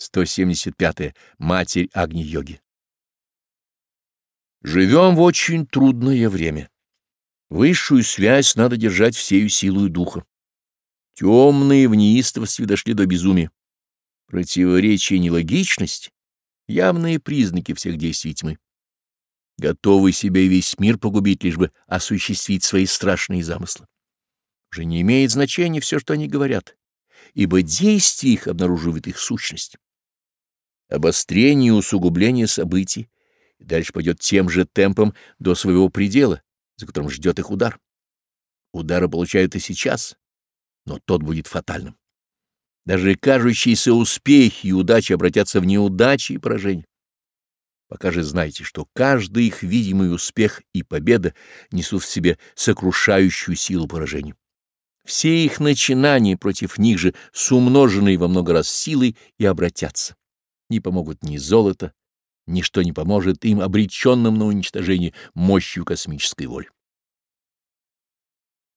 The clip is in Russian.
175. Матерь Агни-йоги. Живем в очень трудное время. Высшую связь надо держать всею силой духа. Темные в неистовстве дошли до безумия. Противоречие и нелогичность — явные признаки всех действий тьмы. Готовы себе весь мир погубить, лишь бы осуществить свои страшные замыслы. Уже не имеет значения все, что они говорят, ибо действие их обнаруживает их сущность обострение и усугубление событий, и дальше пойдет тем же темпом до своего предела, за которым ждет их удар. Удары получают и сейчас, но тот будет фатальным. Даже кажущиеся успехи и удачи обратятся в неудачи и поражения. Пока же знайте, что каждый их видимый успех и победа несут в себе сокрушающую силу поражения. Все их начинания против них же с умноженной во много раз силой и обратятся не помогут ни золото, ничто не поможет им обреченным на уничтожение мощью космической воли.